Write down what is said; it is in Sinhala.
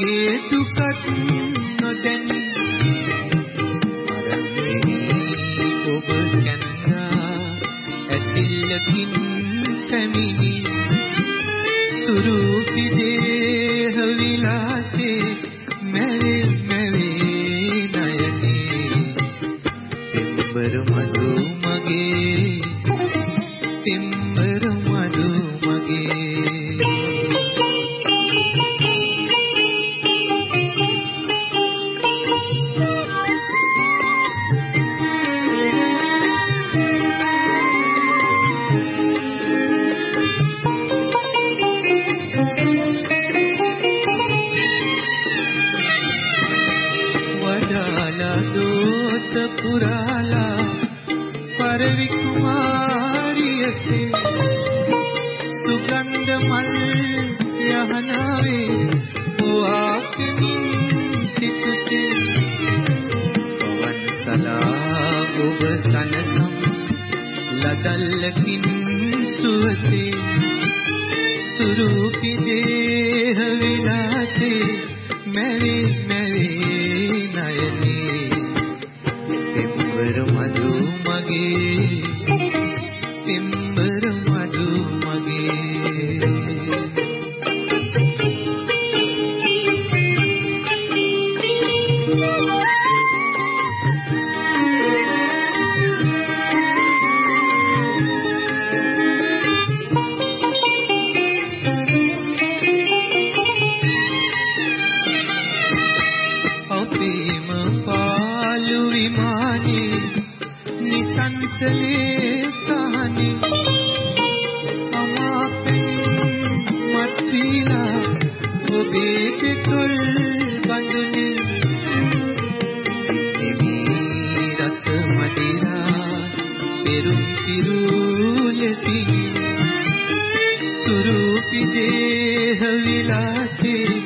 මගේ දුකත් නොදැනි අරන්නේ ඔබ කන්නා ඇතිල්ලකින් පැමිණි සුරූපි දේහ විලාසේ මැවේ මැවේ නයනේ පෙම්බර මధు මගේ පුරාලා පරවි කුමාරියසේ සුගන්ධ මල් යහනාවේ ඔආපෙමින් සිතුතේ. පවන් සලා ඔබ සනසම් ලදල්ලකින් සුවසේ සුරූපි දේහ විලාසේ මැවේ මැවේ මගේ නිසන්තලේ සහනේ අමාපෙන් මත්විලා ඔබේ දෙතොල් බඳුනේ එමි රස මදිරා පෙරුම් කිරුලෙසිනි සුරූපි දේහ විලාසේ